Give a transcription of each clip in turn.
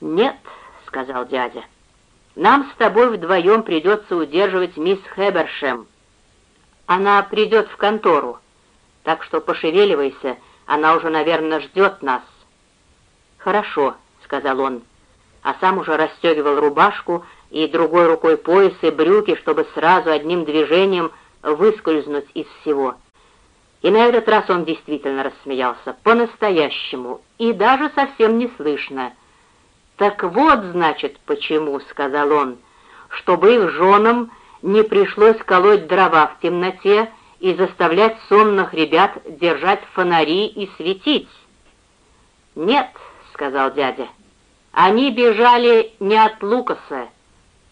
«Нет», — сказал дядя, — «нам с тобой вдвоем придется удерживать мисс Хебершем. Она придет в контору, так что пошевеливайся, она уже, наверное, ждет нас». «Хорошо», — сказал он, а сам уже расстегивал рубашку и другой рукой пояс и брюки, чтобы сразу одним движением выскользнуть из всего. И на этот раз он действительно рассмеялся, по-настоящему, и даже совсем не слышно. «Так вот, значит, почему», — сказал он, — «чтобы их женам не пришлось колоть дрова в темноте и заставлять сонных ребят держать фонари и светить». «Нет», — сказал дядя, — «они бежали не от Лукаса,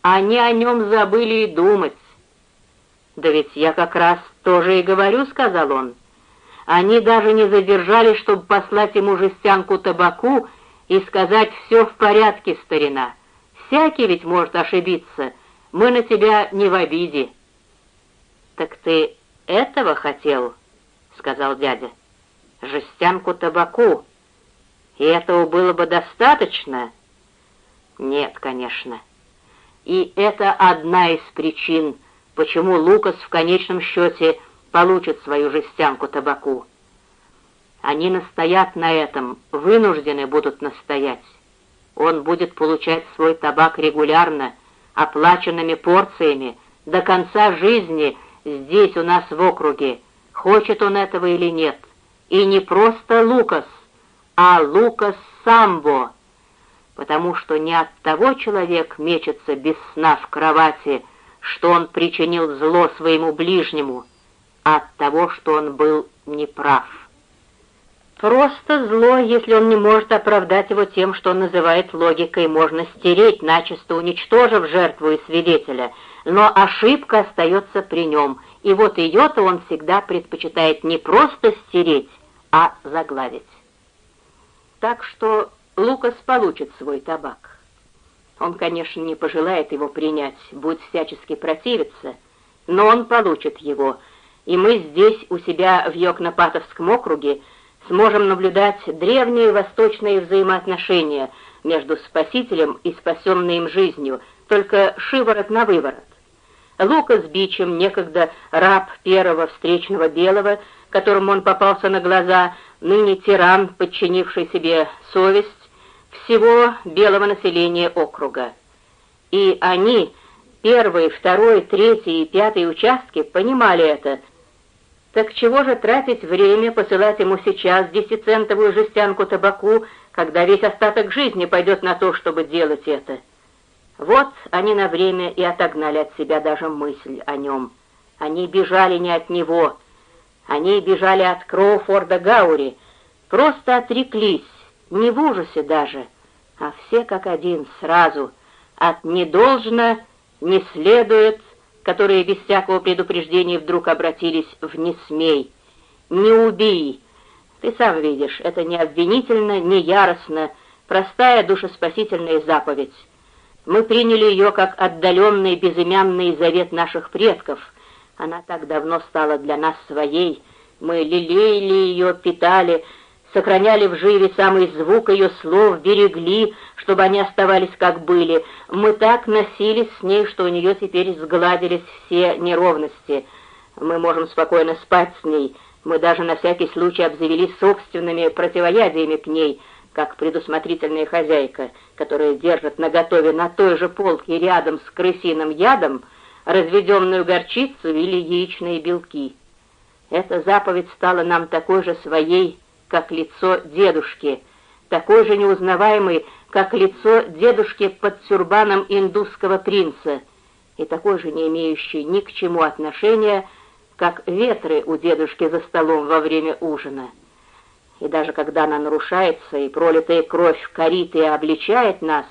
они о нем забыли и думать». «Да ведь я как раз тоже и говорю», — сказал он. «Они даже не задержались, чтобы послать ему жестянку табаку и сказать «все в порядке, старина». Всякий ведь может ошибиться, мы на тебя не в обиде». «Так ты этого хотел?» — сказал дядя. «Жестянку табаку. И этого было бы достаточно?» «Нет, конечно. И это одна из причин, почему Лукас в конечном счете получит свою жестянку табаку. Они настоят на этом, вынуждены будут настоять. Он будет получать свой табак регулярно, оплаченными порциями, до конца жизни здесь у нас в округе, хочет он этого или нет. И не просто Лукас, а Лукас Самбо, потому что не от того человек мечется без сна в кровати, что он причинил зло своему ближнему, а от того, что он был неправ. Просто зло, если он не может оправдать его тем, что он называет логикой, можно стереть, начисто уничтожив жертву и свидетеля, но ошибка остается при нем, и вот ее-то он всегда предпочитает не просто стереть, а загладить. Так что Лукас получит свой табак. Он, конечно, не пожелает его принять, будет всячески противиться, но он получит его, и мы здесь, у себя в Йокнопатовском округе, сможем наблюдать древние восточные взаимоотношения между спасителем и спасенной им жизнью, только шиворот на выворот. Лука с Бичем, некогда раб первого встречного белого, которому он попался на глаза, ныне тиран, подчинивший себе совесть, всего белого населения округа. И они, первый, второй, третий и пятый участки, понимали это. Так чего же тратить время, посылать ему сейчас десятицентовую жестянку табаку, когда весь остаток жизни пойдет на то, чтобы делать это? Вот они на время и отогнали от себя даже мысль о нем. Они бежали не от него, они бежали от Кроуфорда Гаури, просто отреклись, не в ужасе даже, а все как один сразу, от «не должно», «не следует», которые без всякого предупреждения вдруг обратились в «не смей», «не убей». Ты сам видишь, это не обвинительно, не яростно, простая душеспасительная заповедь. Мы приняли ее как отдаленный безымянный завет наших предков. Она так давно стала для нас своей. Мы лелеяли ее, питали, сохраняли в живе самый звук ее слов, берегли, чтобы они оставались как были. Мы так носились с ней, что у нее теперь сгладились все неровности. Мы можем спокойно спать с ней. Мы даже на всякий случай обзавелись собственными противоядиями к ней, как предусмотрительная хозяйка, которая держит наготове на той же полке рядом с крысиным ядом разведенную горчицу или яичные белки. Эта заповедь стала нам такой же своей, как лицо дедушки, такой же неузнаваемый, как лицо дедушки под тюрбаном индусского принца, и такой же не имеющий ни к чему отношения, как ветры у дедушки за столом во время ужина. И даже когда она нарушается, и пролитая кровь корит и обличает нас,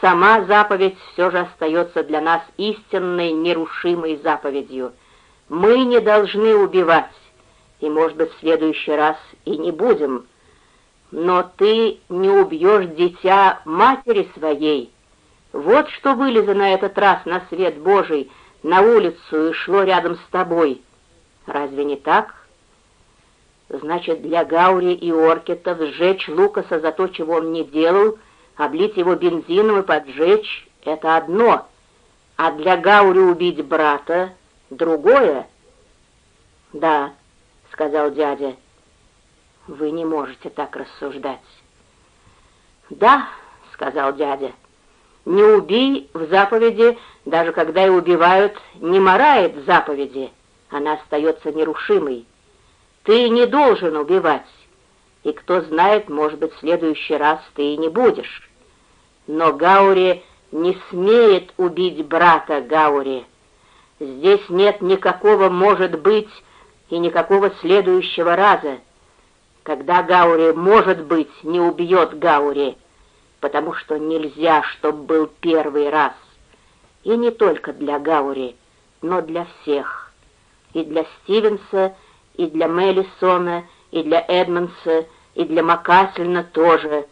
сама заповедь все же остается для нас истинной, нерушимой заповедью. Мы не должны убивать, и, может быть, в следующий раз и не будем. Но ты не убьешь дитя матери своей. Вот что вылезо на этот раз на свет Божий, на улицу и шло рядом с тобой. Разве не так? Значит, для Гаури и Оркета сжечь Лукаса за то, чего он не делал, Облить его бензином и поджечь — это одно, а для Гаури убить брата — другое. «Да», — сказал дядя, — «вы не можете так рассуждать». «Да», — сказал дядя, — «не убей в заповеди, даже когда и убивают, не морает заповеди, она остается нерушимой. Ты не должен убивать, и кто знает, может быть, в следующий раз ты и не будешь. Но Гаури не смеет убить брата Гаури. Здесь нет никакого «может быть» и никакого следующего раза. Когда Гаури, может быть, не убьет Гаури, потому что нельзя, чтобы был первый раз. И не только для Гаури, но для всех. И для Стивенса, и для Меллисона, и для Эдмонса, и для Макаслина тоже.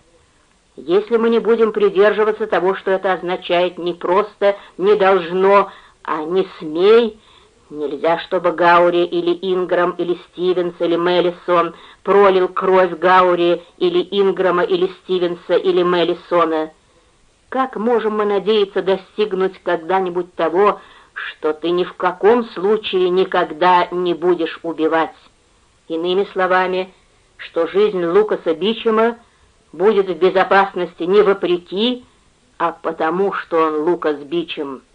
Если мы не будем придерживаться того, что это означает не просто «не должно», а «не смей», нельзя, чтобы Гаури или Инграм или Стивенс или Меллисон пролил кровь Гаури или Инграма или Стивенса или Меллисона. Как можем мы надеяться достигнуть когда-нибудь того, что ты ни в каком случае никогда не будешь убивать? Иными словами, что жизнь Лукаса Бичема будет в безопасности не вопреки, а потому что он Лукас Бичем —